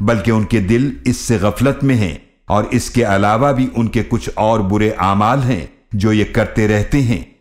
بلکہ ان کے دل اس سے غفلت میں ہیں اور اس کے علاوہ بھی ان کے کچھ اور برے اعمال ہیں جو یہ کرتے رہتے ہیں۔